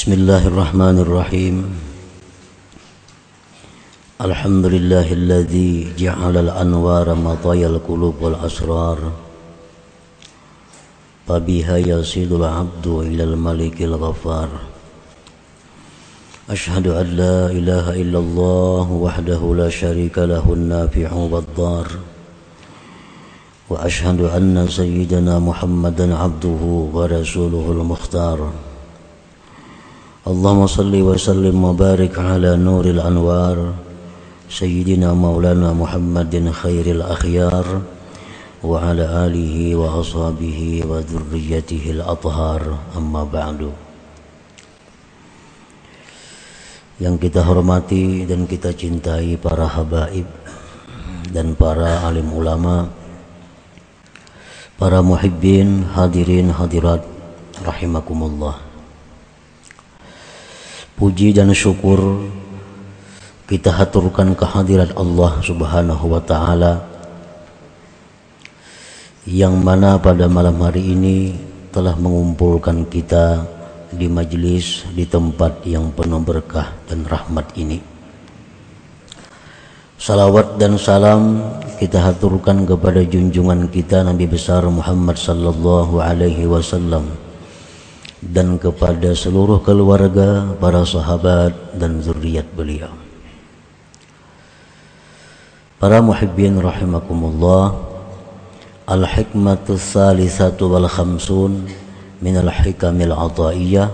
بسم الله الرحمن الرحيم. الحمد لله الذي جعل الأنوار مطايا القلوب والأسرار. فبها يصيد العبد إلى الملك الغفار. أشهد أن لا إله إلا الله وحده لا شريك له النافع والضار. وأشهد أن سيدنا محمدا عبده ورسوله المختار. اللهم صل وسلم وبارك على نور الأنوار سيدنا مولانا محمد خير الأخيار وعلى آله وأصحابه وذريته الأطهار أما بعد yang kita hormati dan kita cintai para habaib dan para alim ulama para muhibbin hadirin hadirat rahimakumullah puji dan syukur kita haturkan kehadirat Allah Subhanahu wa taala yang mana pada malam hari ini telah mengumpulkan kita di majlis di tempat yang penuh berkah dan rahmat ini. Salawat dan salam kita haturkan kepada junjungan kita Nabi besar Muhammad sallallahu alaihi wasallam dan kepada seluruh keluarga, para sahabat dan zuriat beliau. Para muhibbin rahimakumullah, al-hikmatu salisatu wal khamsun min al-hikamil ataiyah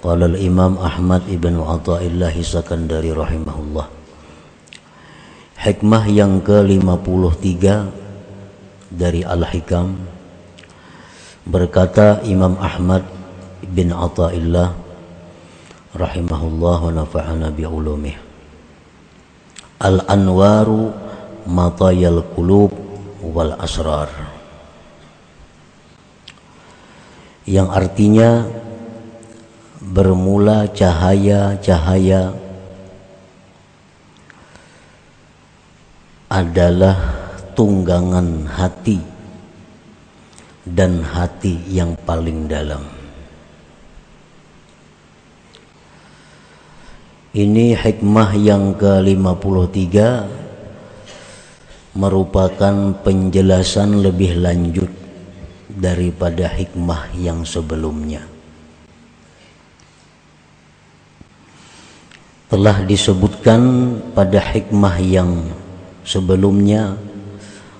qala al-imam Ahmad ibn Athaillah Sakandari rahimahullah hikmah yang ke-53 dari al-hikam berkata Imam Ahmad bin Athaillah rahimahullah wa nafa'ana bi ulumih al-anwaru matayal qulub wal asrar yang artinya bermula cahaya-cahaya adalah tunggangan hati dan hati yang paling dalam. Ini hikmah yang ke-53 merupakan penjelasan lebih lanjut daripada hikmah yang sebelumnya. Telah disebutkan pada hikmah yang sebelumnya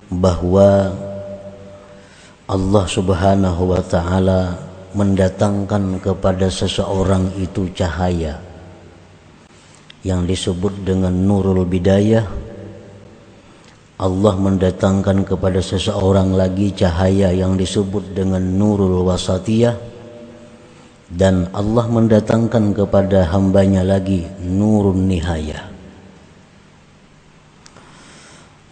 bahwa Allah Subhanahu wa taala mendatangkan kepada seseorang itu cahaya yang disebut dengan nurul bidayah. Allah mendatangkan kepada seseorang lagi cahaya yang disebut dengan nurul wasatiyah. Dan Allah mendatangkan kepada hambanya lagi nurun nihayah.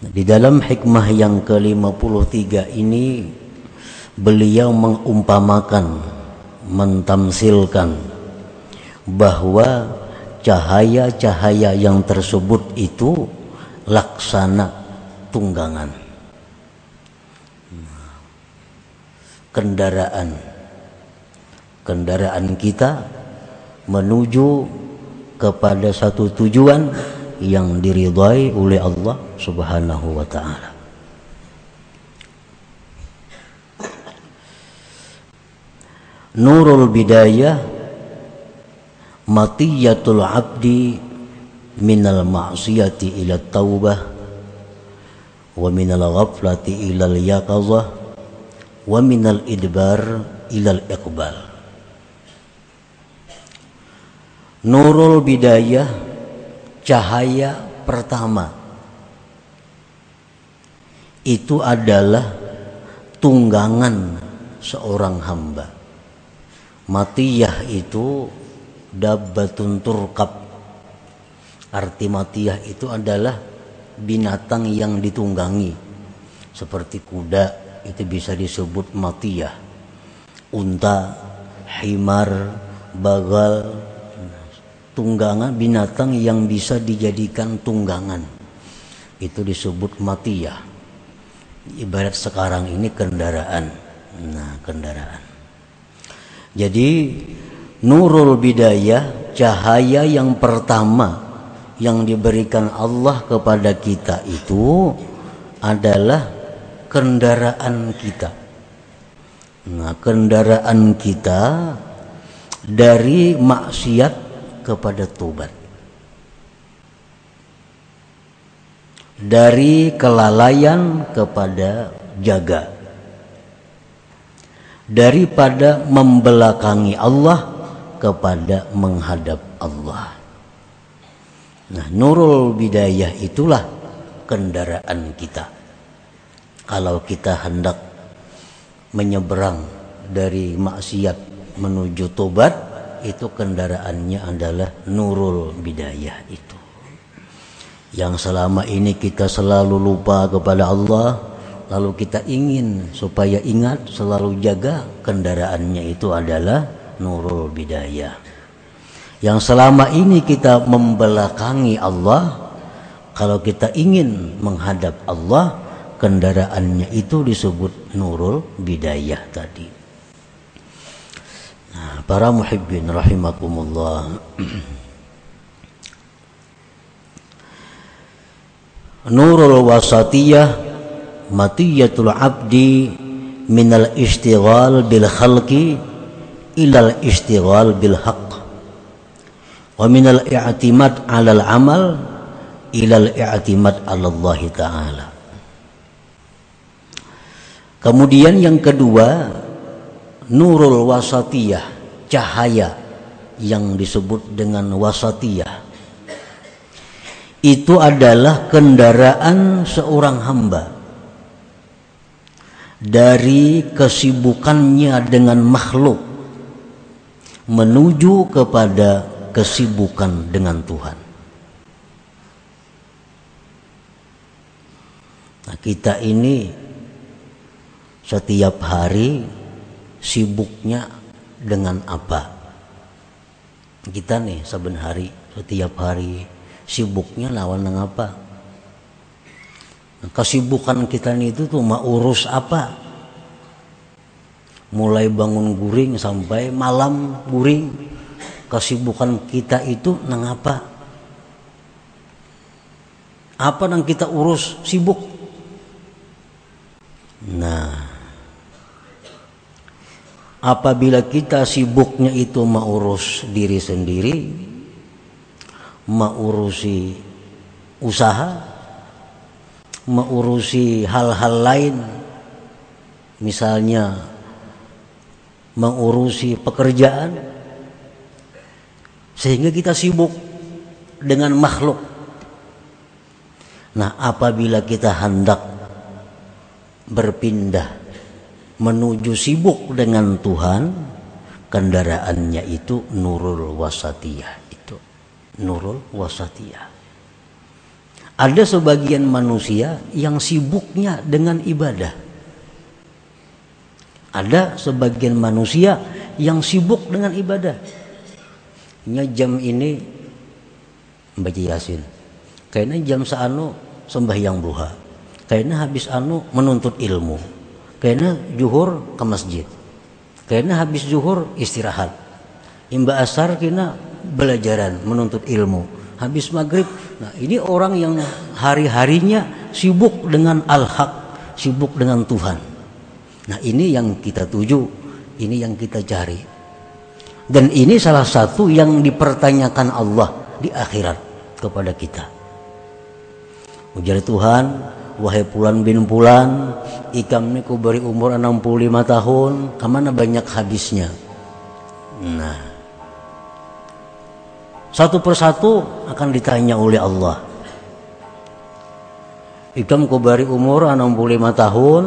Di dalam hikmah yang ke-53 ini beliau mengumpamakan mentamsilkan bahwa cahaya-cahaya yang tersebut itu laksana tunggangan kendaraan kendaraan kita menuju kepada satu tujuan yang diridhai oleh Allah Subhanahu wa taala. Nurul bidayah matiyatul abdi minal ma'siyati ila taubah wa minal ghaflati ilal yaqazah wa minal idbar ilal iqbal Nurul bidayah cahaya pertama. Itu adalah tunggangan seorang hamba. Matiyah itu dabbatun turkab arti matiyah itu adalah binatang yang ditunggangi. Seperti kuda itu bisa disebut matiyah. Unta himar bagal. Tunggangan binatang yang bisa dijadikan tunggangan. Itu disebut matiyah. Ibarat sekarang ini kendaraan. Nah kendaraan. Jadi Nurul Bidayah cahaya yang pertama yang diberikan Allah kepada kita itu adalah kendaraan kita. Nah, kendaraan kita dari maksiat kepada tobat. Dari kelalaian kepada jaga. Daripada membelakangi Allah kepada menghadap Allah. Nah, nurul bidayah itulah kendaraan kita. Kalau kita hendak menyeberang dari maksiat menuju tobat, itu kendaraannya adalah nurul bidayah itu. Yang selama ini kita selalu lupa kepada Allah, lalu kita ingin supaya ingat selalu jaga kendaraannya itu adalah nurul bidayah yang selama ini kita membelakangi Allah kalau kita ingin menghadap Allah kendaraannya itu disebut nurul bidayah tadi. Nah, para muhibbin rahimakumullah. Nurul wasatiyah matiyatul abdi minal istighal bil khalqi ilal istighal bil haqq. Wa minal i'timad 'alal amal ilal i'timad 'ala Allah taala. Kemudian yang kedua nurul wasatiyah cahaya yang disebut dengan wasatiyah. Itu adalah kendaraan seorang hamba dari kesibukannya dengan makhluk menuju kepada kesibukan dengan Tuhan. Nah, kita ini setiap hari sibuknya dengan apa? Kita nih saben hari setiap hari sibuknya lawan dengan apa? Nah, kesibukan kita nih itu tuh mau urus apa? Mulai bangun guring sampai malam guring kesibukan kita itu nang apa? Apa yang kita urus sibuk? Nah, apabila kita sibuknya itu mengurus diri sendiri, mengurusi usaha, mengurusi hal-hal lain, misalnya mengurusi pekerjaan, sehingga kita sibuk dengan makhluk. Nah, apabila kita hendak berpindah menuju sibuk dengan Tuhan, kendaraannya itu nurul wasatiyah itu. Nurul wasatiyah. Ada sebagian manusia yang sibuknya dengan ibadah. Ada sebagian manusia yang sibuk dengan ibadah. Nya jam ini baca yasin kayaknya jam seanu sembahyang duha. Kayaknya habis anu menuntut ilmu. Kayaknya juhur ke masjid. Kayaknya habis juhur istirahat. Imba asar kina belajaran menuntut ilmu. Habis maghrib nah ini orang yang hari-harinya sibuk dengan al-haq sibuk dengan Tuhan nah ini yang kita tuju ini yang kita cari dan ini salah satu yang dipertanyakan Allah di akhirat kepada kita. Ujar Tuhan, wahai Pulan bin Pulan, ikam ini ku beri umur 65 tahun, ke mana banyak habisnya? Nah, satu persatu akan ditanya oleh Allah. Ikam ku beri umur 65 tahun,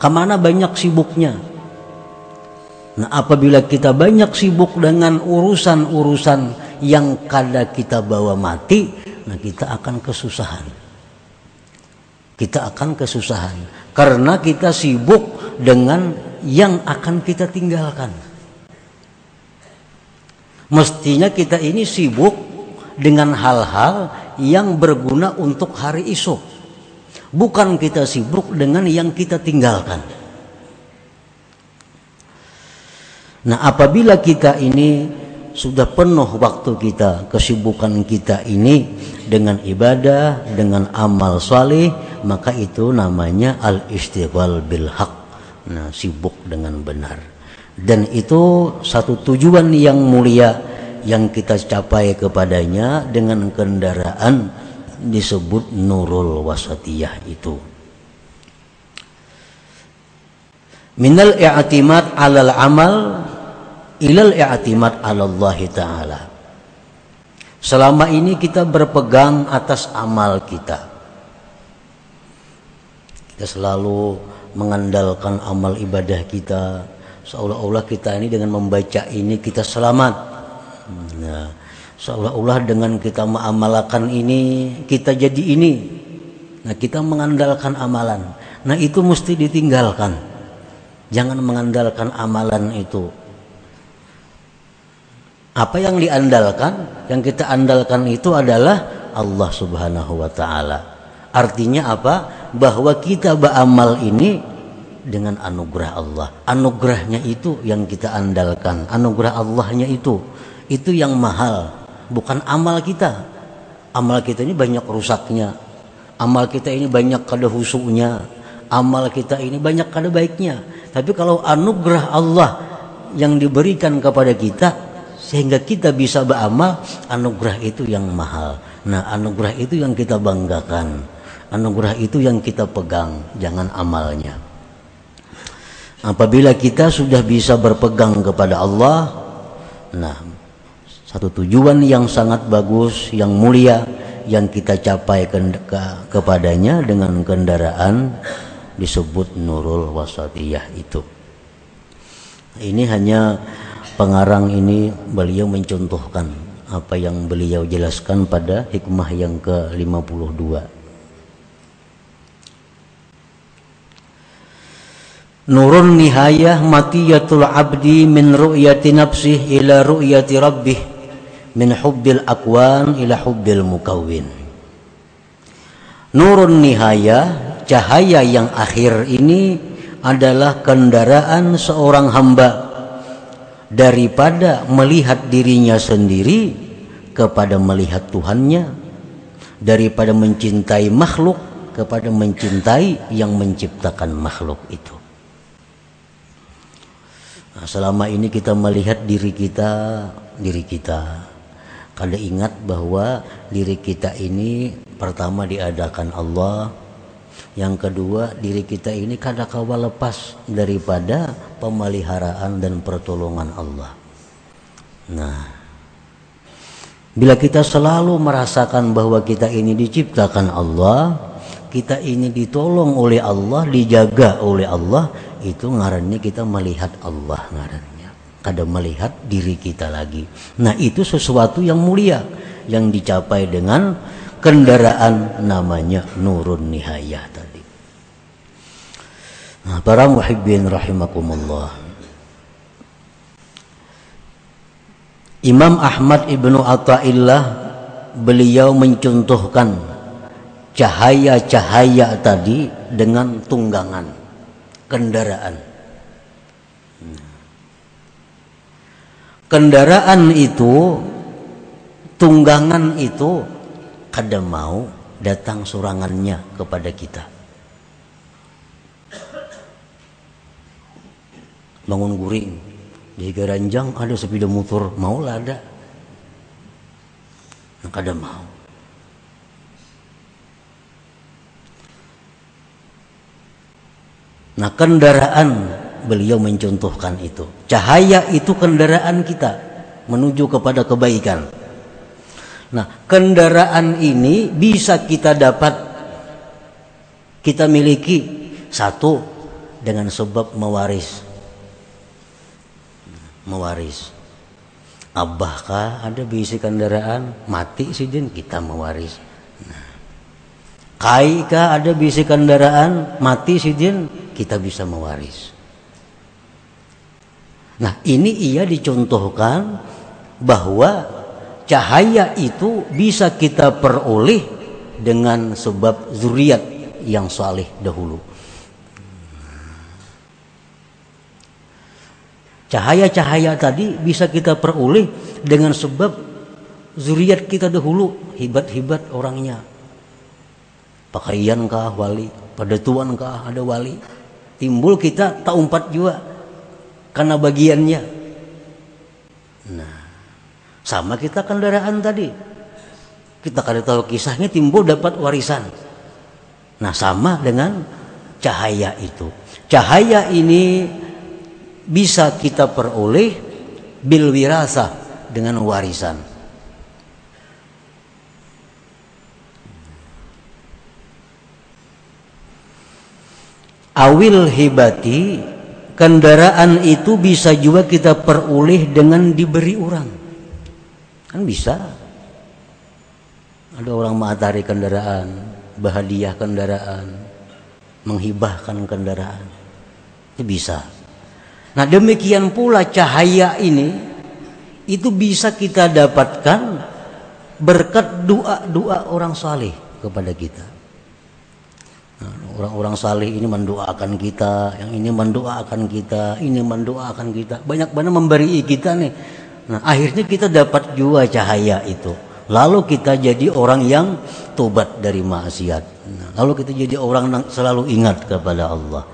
ke mana banyak sibuknya? Nah, apabila kita banyak sibuk dengan urusan-urusan yang kada kita bawa mati, nah kita akan kesusahan. Kita akan kesusahan karena kita sibuk dengan yang akan kita tinggalkan. Mestinya kita ini sibuk dengan hal-hal yang berguna untuk hari esok. Bukan kita sibuk dengan yang kita tinggalkan. Nah, apabila kita ini sudah penuh waktu kita, kesibukan kita ini dengan ibadah, dengan amal saleh, maka itu namanya al-istighfar bil haq. Nah, sibuk dengan benar. Dan itu satu tujuan yang mulia yang kita capai kepadanya dengan kendaraan disebut nurul wasatiyah itu. Minal i'timad alal amal ilal i'timad Allah taala. Selama ini kita berpegang atas amal kita. Kita selalu mengandalkan amal ibadah kita. Seolah-olah kita ini dengan membaca ini kita selamat. Nah, seolah-olah dengan kita mengamalkan ini kita jadi ini. Nah, kita mengandalkan amalan. Nah, itu mesti ditinggalkan. Jangan mengandalkan amalan itu. Apa yang diandalkan? Yang kita andalkan itu adalah Allah Subhanahu wa taala. Artinya apa? Bahwa kita beramal ini dengan anugerah Allah. Anugerahnya itu yang kita andalkan. Anugerah Allahnya itu. Itu yang mahal bukan amal kita. Amal kita ini banyak rusaknya. Amal kita ini banyak kada husuknya. Amal kita ini banyak kada baiknya. Tapi kalau anugerah Allah yang diberikan kepada kita sehingga kita bisa beramal, anugerah itu yang mahal. Nah, anugerah itu yang kita banggakan. Anugerah itu yang kita pegang, jangan amalnya. Apabila kita sudah bisa berpegang kepada Allah, nah satu tujuan yang sangat bagus, yang mulia, yang kita capai ke, ke, kepadanya dengan kendaraan disebut Nurul Wasatiyah itu. Ini hanya pengarang ini beliau mencontohkan apa yang beliau jelaskan pada hikmah yang ke-52. Nurun nihayah matiyatul abdi min ru'yati nafsih ila ru'yati rabbih min hubbil akwan ila hubbil mukawin nurun nihaya cahaya yang akhir ini adalah kendaraan seorang hamba. Daripada melihat dirinya sendiri kepada melihat Tuhannya. Daripada mencintai makhluk kepada mencintai yang menciptakan makhluk itu. Nah, selama ini kita melihat diri kita diri kita kada ingat bahwa diri kita ini pertama diadakan Allah yang kedua diri kita ini kada kawal lepas daripada pemeliharaan dan pertolongan Allah. Nah bila kita selalu merasakan bahwa kita ini diciptakan Allah kita ini ditolong oleh Allah dijaga oleh Allah itu ngarannya kita melihat Allah ngarannya kada melihat diri kita lagi. Nah, itu sesuatu yang mulia yang dicapai dengan kendaraan namanya nurun nihayah tadi. Nah, para muhibbin rahimakumullah. Imam Ahmad Ibnu Atta'illah beliau mencontohkan cahaya-cahaya tadi dengan tunggangan kendaraan kendaraan itu tunggangan itu kadang mau datang surangannya kepada kita. Bangun guring di garanjang ada sepeda motor mau lah ada. Nah, kadang mau. Nah kendaraan beliau mencontohkan itu. Cahaya itu kendaraan kita menuju kepada kebaikan. Nah, kendaraan ini bisa kita dapat kita miliki satu dengan sebab mewaris. Mewaris. Abah ada bisi kendaraan mati sih din kita mewaris. Nah. Ada bisi kendaraan mati sih din kita bisa mewaris. Nah, ini ia dicontohkan bahwa cahaya itu bisa kita peroleh dengan sebab zuriat yang saleh dahulu. Cahaya-cahaya tadi bisa kita peroleh dengan sebab zuriat kita dahulu hebat-hebat orangnya. Pakaian kah wali, pada tuan kah ada wali. Timbul kita tak umpat juga karena bagiannya. Nah, sama kita kendaraan tadi. Kita kada tahu kisahnya timbul dapat warisan. Nah, sama dengan cahaya itu. Cahaya ini bisa kita peroleh bil wirasa dengan warisan. Awil hibati kendaraan itu bisa juga kita peroleh dengan diberi orang. Kan bisa. Ada orang matahari kendaraan, bahadiah kendaraan, menghibahkan kendaraan. Itu bisa. Nah demikian pula cahaya ini itu bisa kita dapatkan berkat doa-doa orang saleh kepada kita. Orang-orang saleh ini mendoakan kita, yang ini mendoakan kita, ini mendoakan kita. Banyak banget memberi kita nih. Nah, akhirnya kita dapat juga cahaya itu. Lalu kita jadi orang yang tobat dari maksiat. Nah, lalu kita jadi orang yang selalu ingat kepada Allah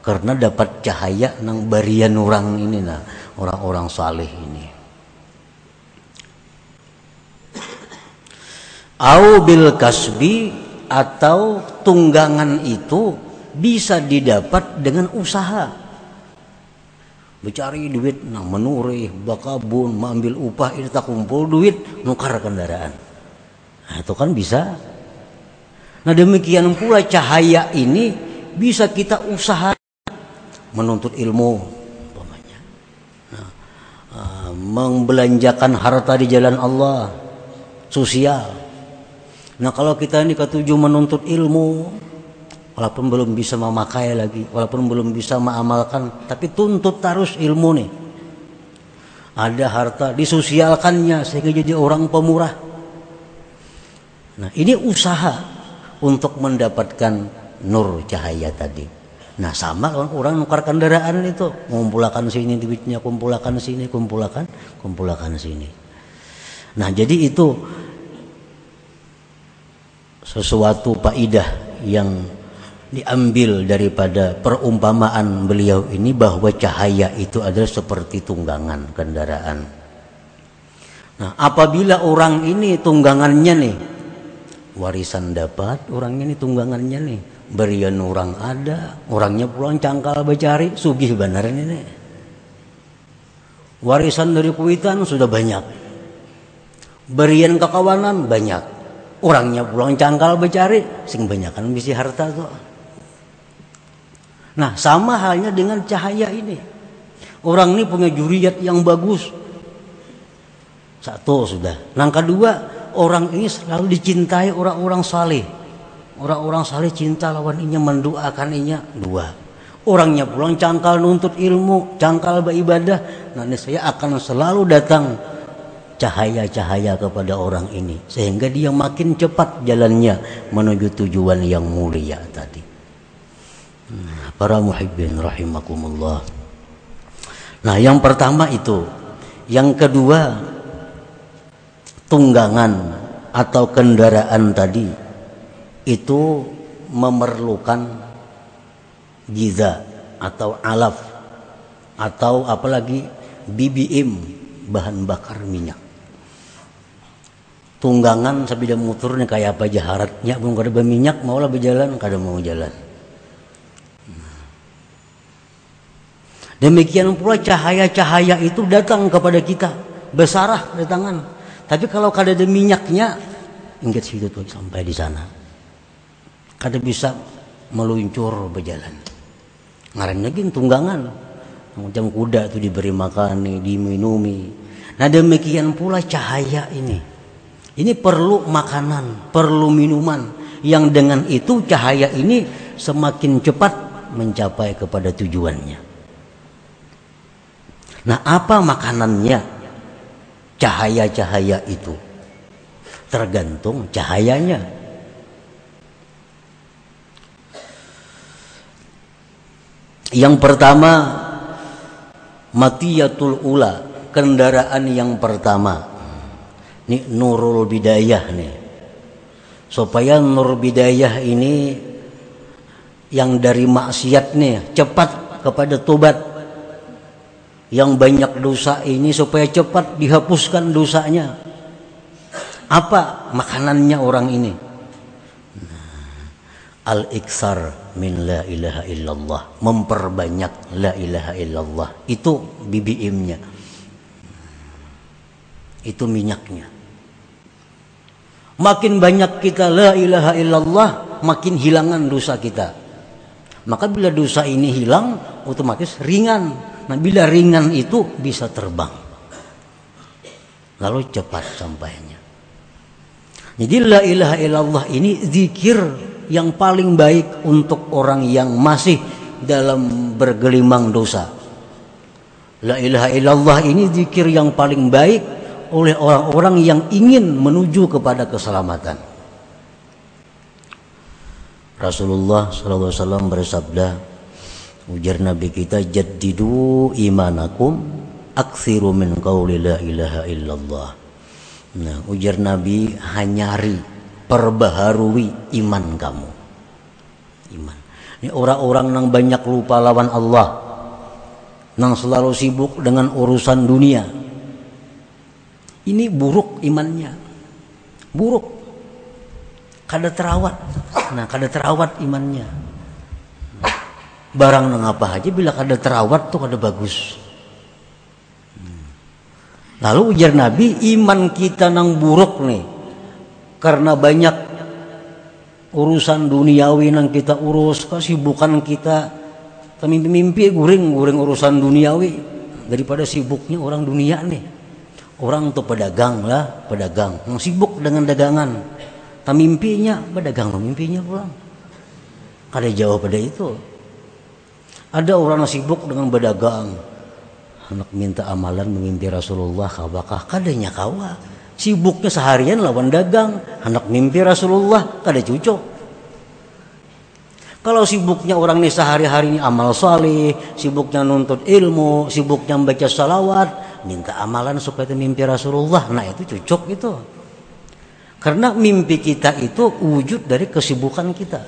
karena dapat cahaya nang barian orang ini nah orang-orang saleh ini au bil kasbi atau tunggangan itu bisa didapat dengan usaha. Mencari duit nang menurih bakabun mengambil upah ini tak kumpul duit nukar kendaraan. Nah, itu kan bisa. Nah demikian pula cahaya ini bisa kita usaha menuntut ilmu umpamanya. Nah, uh, membelanjakan harta di jalan Allah sosial nah kalau kita ini ketujuh menuntut ilmu walaupun belum bisa memakai lagi walaupun belum bisa mengamalkan tapi tuntut terus ilmu nih. Ada harta disosialkannya sehingga jadi orang pemurah. Nah ini usaha untuk mendapatkan nur cahaya tadi. Nah sama orang, orang nukar kendaraan itu. Mengumpulkan sini duitnya, kumpulkan sini, kumpulkan, kumpulkan sini. Nah jadi itu sesuatu faidah yang diambil daripada perumpamaan beliau ini bahwa cahaya itu adalah seperti tunggangan kendaraan. Nah, apabila orang ini tunggangannya nih warisan dapat, orang ini tunggangannya nih berian orang ada orangnya pulang cangkal becari sugih benar ini warisan dari kuitan sudah banyak. Berian kekawanan banyak orangnya pulang cangkal becari sing banyak kan misi harta tuh. Nah sama halnya dengan cahaya ini. Orang ini punya juriat yang bagus. Satu sudah. Yang kedua orang ini selalu dicintai orang-orang saleh. Orang-orang saleh cinta lawan inya mendoakan inya. Dua. Orangnya pulang cangkal nuntut ilmu, cangkal beribadah. Nanti saya akan selalu datang cahaya-cahaya kepada orang ini sehingga dia makin cepat jalannya menuju tujuan yang mulia tadi. Hmm, para muhibbin rahimakumullah. Nah, yang pertama itu. Yang kedua tunggangan atau kendaraan tadi itu memerlukan giza atau alaf atau apalagi BBM bahan bakar minyak tunggangan sabida motornya kayak apa jaharatnya belum ada berminyak mau lah berjalan kada mau jalan. Demikian pula cahaya-cahaya itu datang kepada kita besarah datangan tapi kalau kada ada minyaknya ingat situ tuh sampai di sana. Kada bisa meluncur berjalan. Ngaran lagi tunggangan. Macam kuda itu diberi makan diminumi. Nah demikian pula cahaya ini ini perlu makanan perlu minuman yang dengan itu cahaya ini semakin cepat mencapai kepada tujuannya. Nah apa makanannya? Cahaya-cahaya itu. Tergantung cahayanya. Yang pertama matiyatul ula kendaraan yang pertama ini nurul bidayah nih supaya nur bidayah ini yang dari maksiat nih cepat kepada tobat yang banyak dosa ini supaya cepat dihapuskan dosanya. Apa makanannya orang ini? Al iksar min la ilaha illallah. Memperbanyak la ilaha illallah. Itu BBM-nya itu minyaknya makin banyak kita la ilaha illallah makin hilangan dosa kita. Maka bila dosa ini hilang otomatis ringan. Nah bila ringan itu bisa terbang. Lalu cepat sampainya. Jadi la ilaha illallah ini zikir yang paling baik untuk orang yang masih dalam bergelimang dosa. La ilaha illallah ini zikir yang paling baik oleh orang-orang yang ingin menuju kepada keselamatan. Rasulullah SAW bersabda, ujar Nabi kita, jaddidu imanakum aksiru min qawli la ilaha illallah. Nah, ujar Nabi hanyari perbaharui iman kamu iman ini orang-orang yang banyak lupa lawan Allah yang selalu sibuk dengan urusan dunia ini buruk imannya. Buruk. Kada terawat. Nah kada terawat imannya. Barang nang apa aja bila kada terawat tuh kada bagus. Lalu ujar Nabi iman kita nang buruk nih. Karena banyak urusan duniawi yang kita urus kesibukan kita. Mimpi-mimpi guring guring urusan duniawi. Daripada sibuknya orang dunia nih orang tuh pedagang lah pedagang. Yang sibuk dengan dagangan. Tak mimpinya pedagang mimpinya pulang ada jauh pada itu. Ada orang yang sibuk dengan berdagang. Anak minta amalan memimpi Rasulullah kawakah kadanya kawah sibuknya seharian lawan dagang. Anak mimpi Rasulullah kada cucuk. Kalau sibuknya orang ini sehari-hari ini amal salih, sibuknya nuntut ilmu, sibuknya membaca salawat, minta amalan supaya itu mimpi Rasulullah. Nah itu cocok itu. Karena mimpi kita itu wujud dari kesibukan kita.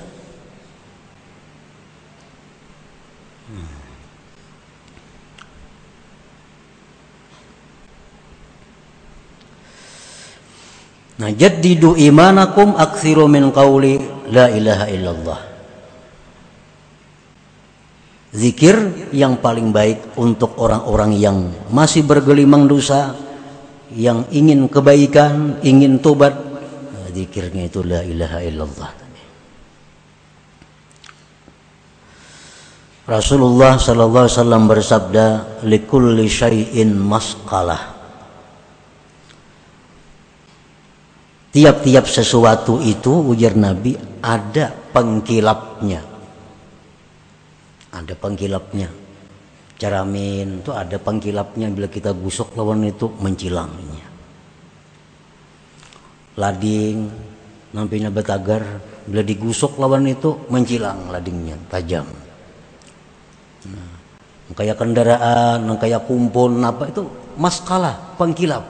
Nah, jaddidu imanakum aksiru min qawli la ilaha illallah. Zikir yang paling baik untuk orang-orang yang masih bergelimang dosa, yang ingin kebaikan, ingin tobat, zikirnya itu la ilaha illallah. Rasulullah sallallahu alaihi wasallam bersabda, "Likulli syai'in masqalah." Tiap-tiap sesuatu itu ujar Nabi ada pengkilapnya. Ada pengkilapnya. Caramin itu ada pengkilapnya bila kita gusok lawan itu mencilangnya. Lading nampinya betagar bila digusok lawan itu mencilang ladingnya tajam. Nah, kayak kendaraan, kayak kumpul apa itu maskalah pengkilap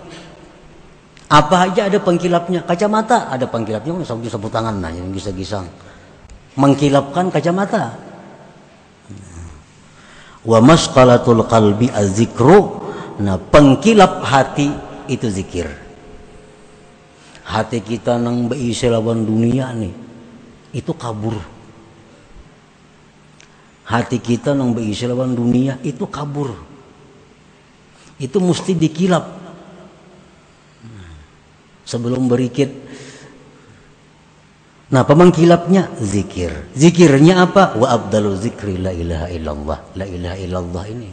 apa aja ada pengkilapnya. Kacamata ada pengkilapnya. Bisa sapu tangan nah yang bisa gisang. Mengkilapkan kacamata. Wa masqalatul qalbi azikru. Nah, pengkilap hati itu zikir. Hati kita nang beisi lawan dunia nih. Itu kabur. Hati kita nang beisi lawan dunia itu kabur. Itu mesti dikilap sebelum berikit. Nah, pemangkilapnya zikir. Zikirnya apa? Wa abdalu zikri la ilaha illallah. La ilaha illallah ini.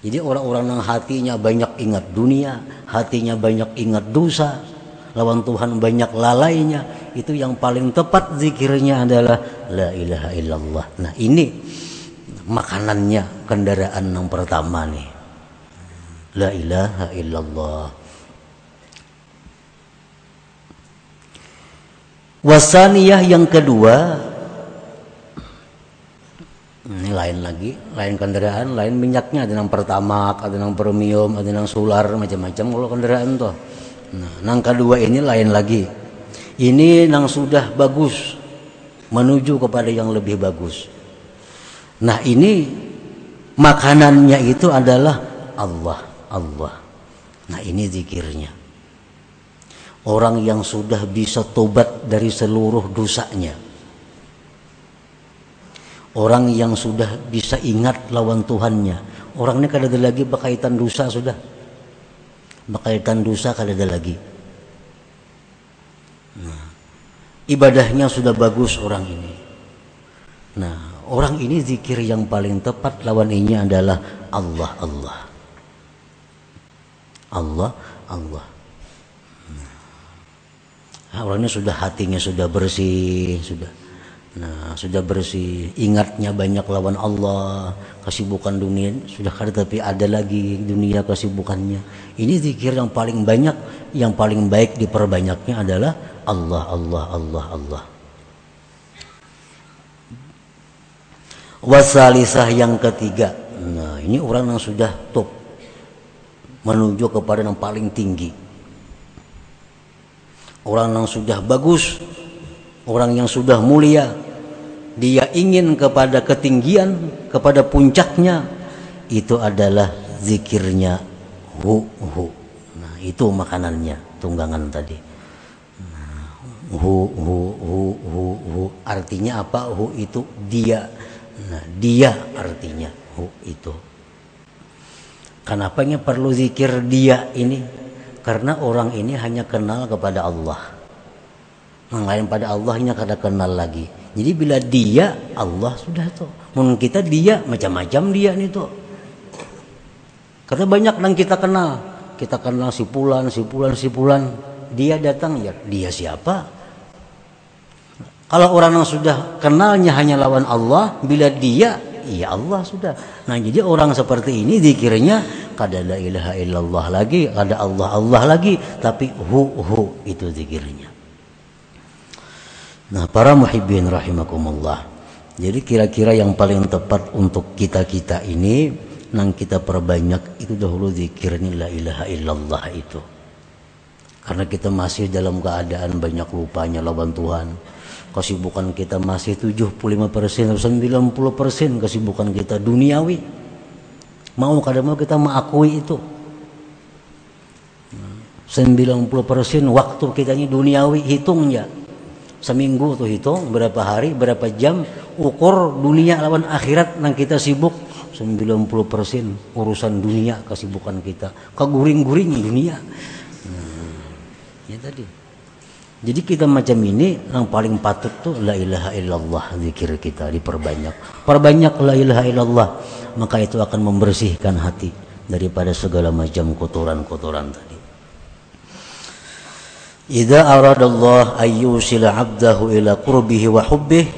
Jadi orang-orang yang hatinya banyak ingat dunia, hatinya banyak ingat dosa, lawan Tuhan banyak lalainya, itu yang paling tepat zikirnya adalah la ilaha illallah. Nah, ini makanannya kendaraan yang pertama nih. La ilaha illallah. Wasaniyah yang kedua. Ini lain lagi lain kendaraan lain minyaknya. Ada yang pertamak ada yang premium ada yang solar macam-macam kalau kendaraan tuh. Nah yang kedua ini lain lagi. Ini yang sudah bagus menuju kepada yang lebih bagus. Nah ini makanannya itu adalah Allah Allah. Nah ini zikirnya orang yang sudah bisa tobat dari seluruh dosanya. Orang yang sudah bisa ingat lawan Tuhannya. Orang ini kada ada lagi berkaitan dosa sudah. Berkaitan dosa kada ada lagi. Nah, ibadahnya sudah bagus orang ini. Nah orang ini zikir yang paling tepat lawan ini adalah Allah Allah. Allah Allah nah, orang ini sudah hatinya sudah bersih sudah Nah, sudah bersih, ingatnya banyak lawan Allah, kesibukan dunia sudah ada tapi ada lagi dunia kesibukannya. Ini zikir yang paling banyak, yang paling baik diperbanyaknya adalah Allah, Allah, Allah, Allah. Wasalisah yang ketiga. Nah, ini orang yang sudah top menuju kepada yang paling tinggi. Orang yang sudah bagus orang yang sudah mulia dia ingin kepada ketinggian kepada puncaknya itu adalah zikirnya hu hu. Nah itu makanannya tunggangan tadi. Nah, hu hu hu hu hu. Artinya apa? Hu itu dia. Nah dia artinya hu itu. Kenapanya perlu zikir dia ini karena orang ini hanya kenal kepada Allah. Lain pada Allahnya kada kenal lagi. Jadi bila dia Allah sudah tuh. Mun kita dia macam-macam dia nih tuh. Karena banyak yang kita kenal. Kita kenal si pulan si pulan si pulan. Dia datang ya dia siapa? Kalau orang yang sudah kenalnya hanya lawan Allah bila dia iya Allah sudah nah jadi orang seperti ini dikiranya kada la ilaha illallah lagi kada Allah Allah lagi tapi hu hu itu zikirnya Nah, para muhibbin rahimakumullah. Jadi kira-kira yang paling tepat untuk kita-kita ini nang kita perbanyak itu dahulu zikir la ilaha illallah itu. Karena kita masih dalam keadaan banyak lupanya lawan Tuhan. Kesibukan kita masih 75% atau 90% kesibukan kita duniawi. Mau kadang mau kita mengakui itu. 90% waktu kita ini duniawi hitungnya seminggu tuh hitung berapa hari berapa jam ukur dunia lawan akhirat yang kita sibuk. 90% urusan dunia kesibukan kita. Keguring-guring dunia. Hmm, ya tadi jadi kita macam ini yang paling patut tuh la ilaha illallah zikir kita diperbanyak perbanyak la ilaha illallah maka itu akan membersihkan hati daripada segala macam kotoran-kotoran tadi Idza aradallah ayyusila 'abdahu ila qurbihi wa hubbihi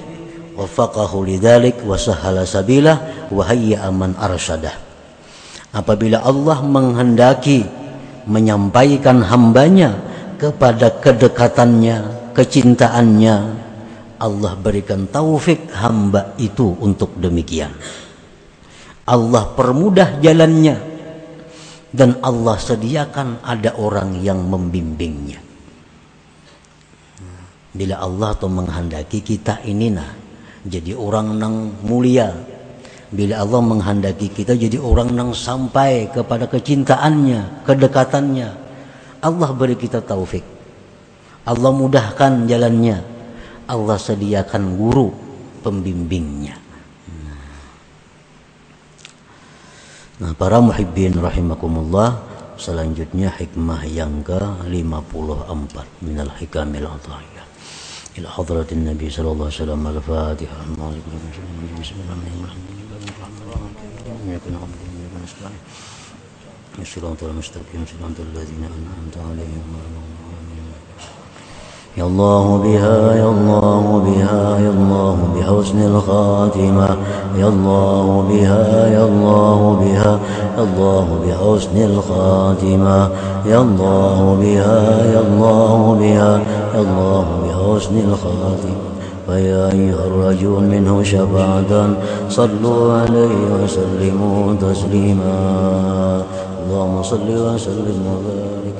wafaqahu lidzalik wa sahala sabilah wa hayya man arsyadah. Apabila Allah menghendaki menyampaikan hambanya kepada kedekatannya, kecintaannya, Allah berikan taufik hamba itu untuk demikian. Allah permudah jalannya. Dan Allah sediakan ada orang yang membimbingnya. Bila Allah tuh menghendaki kita ini nah jadi orang nang mulia. Bila Allah menghendaki kita jadi orang nang sampai kepada kecintaannya kedekatannya Allah beri kita taufik Allah mudahkan jalannya Allah sediakan guru pembimbingnya nah para muhibbin rahimakumullah selanjutnya hikmah yang ke 54 minal hikamil adhaya إلى حضرة النبي صلى الله عليه وسلم الفاتحة بسم الله الرحمن الرحيم الصراط المستقيم صراط الذين أنعمت عليهم يا الله بها يا الله بها يا الله بحسن الخاتمة. يا الله بها يا الله بها يا الله بحسن الخاتمة. يا الله بها يا الله بها يا الله بحسن الخاتمة. فيا أيها الرجل منه شفاعة صلوا عليه وسلموا تسليما. اللهم صل وسلم وبارك